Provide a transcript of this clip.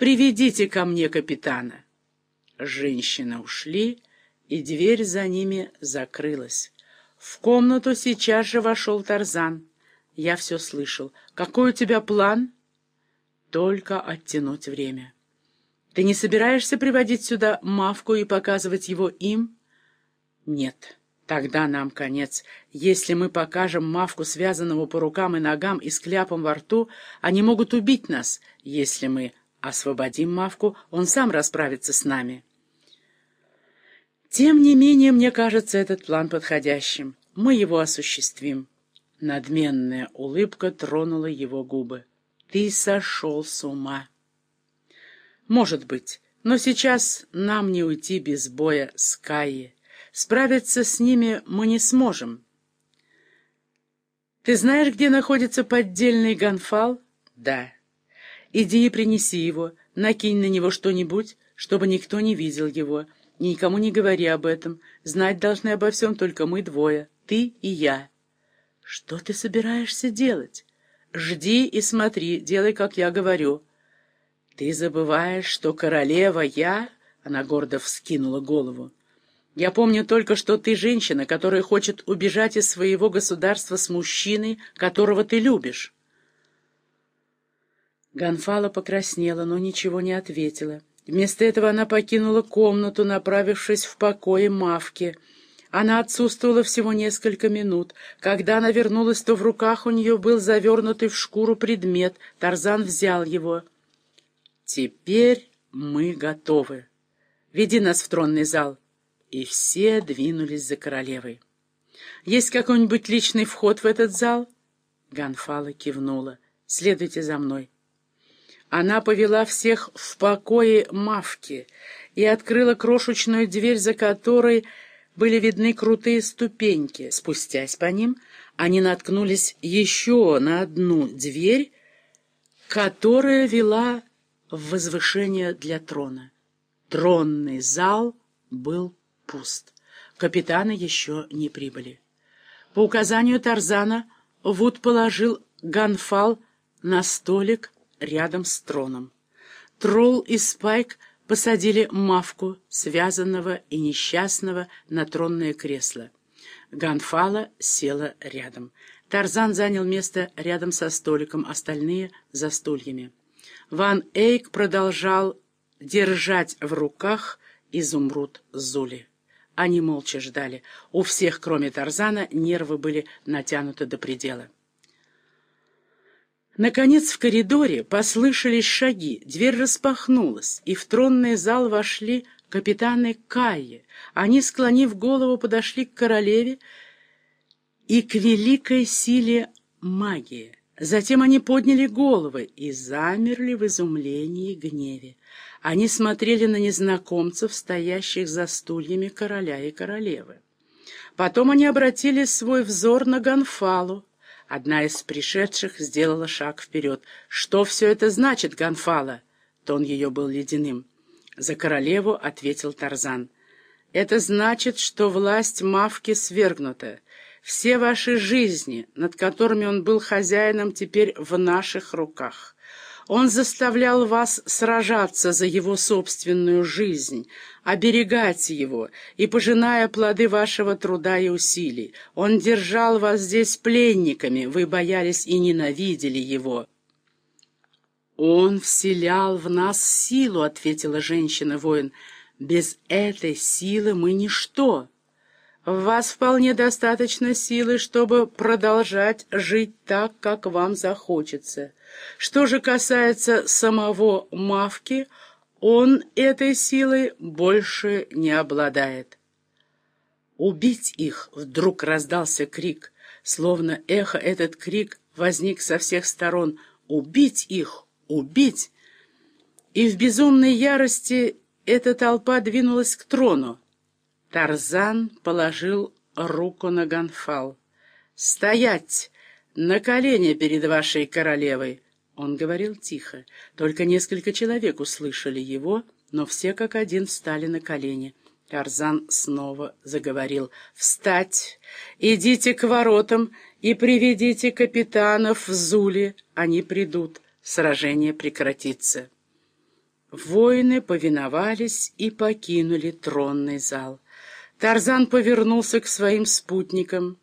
Приведите ко мне капитана». Женщины ушли, и дверь за ними закрылась. В комнату сейчас же вошел Тарзан. Я все слышал. «Какой у тебя план?» «Только оттянуть время». «Ты не собираешься приводить сюда Мавку и показывать его им?» «Нет». Тогда нам конец. Если мы покажем Мавку, связанного по рукам и ногам и с кляпом во рту, они могут убить нас. Если мы освободим Мавку, он сам расправится с нами. Тем не менее, мне кажется этот план подходящим. Мы его осуществим. Надменная улыбка тронула его губы. Ты сошел с ума. Может быть, но сейчас нам не уйти без боя с Кайей. Справиться с ними мы не сможем. Ты знаешь, где находится поддельный ганфал? Да. Иди и принеси его, накинь на него что-нибудь, чтобы никто не видел его. Никому не говори об этом. Знать должны обо всем только мы двое, ты и я. Что ты собираешься делать? Жди и смотри, делай, как я говорю. Ты забываешь, что королева я... Она гордо вскинула голову. Я помню только, что ты женщина, которая хочет убежать из своего государства с мужчиной, которого ты любишь. Гонфала покраснела, но ничего не ответила. Вместо этого она покинула комнату, направившись в покое Мавки. Она отсутствовала всего несколько минут. Когда она вернулась, то в руках у нее был завернутый в шкуру предмет. Тарзан взял его. «Теперь мы готовы. Веди нас в тронный зал» и все двинулись за королевой. «Есть какой-нибудь личный вход в этот зал?» Ганфала кивнула. «Следуйте за мной». Она повела всех в покое Мавки и открыла крошечную дверь, за которой были видны крутые ступеньки. Спустясь по ним, они наткнулись еще на одну дверь, которая вела в возвышение для трона. Тронный зал был пуст. Капитаны еще не прибыли. По указанию Тарзана Вуд положил ганфал на столик рядом с троном. Тролл и Спайк посадили мавку, связанного и несчастного, на тронное кресло. Ганфала села рядом. Тарзан занял место рядом со столиком, остальные — за стульями. Ван Эйк продолжал держать в руках изумруд Зули. Они молча ждали. У всех, кроме Тарзана, нервы были натянуты до предела. Наконец в коридоре послышались шаги, дверь распахнулась, и в тронный зал вошли капитаны Кайи. Они, склонив голову, подошли к королеве и к великой силе магии. Затем они подняли головы и замерли в изумлении и гневе. Они смотрели на незнакомцев, стоящих за стульями короля и королевы. Потом они обратили свой взор на Гонфалу. Одна из пришедших сделала шаг вперед. «Что все это значит, Гонфала?» Тон ее был ледяным. За королеву ответил Тарзан. «Это значит, что власть Мавки свергнута. Все ваши жизни, над которыми он был хозяином, теперь в наших руках. Он заставлял вас сражаться за его собственную жизнь, оберегать его и пожиная плоды вашего труда и усилий. Он держал вас здесь пленниками, вы боялись и ненавидели его. «Он вселял в нас силу», — ответила женщина-воин. «Без этой силы мы ничто». В вас вполне достаточно силы, чтобы продолжать жить так, как вам захочется. Что же касается самого Мавки, он этой силой больше не обладает. «Убить их!» — вдруг раздался крик. Словно эхо этот крик возник со всех сторон. «Убить их! Убить!» И в безумной ярости эта толпа двинулась к трону. Тарзан положил руку на Ганфал. «Стоять! На колени перед вашей королевой!» Он говорил тихо. Только несколько человек услышали его, но все как один встали на колени. Тарзан снова заговорил. «Встать! Идите к воротам и приведите капитанов в Зуле. Они придут. Сражение прекратится». Воины повиновались и покинули тронный зал. Тарзан повернулся к своим спутникам.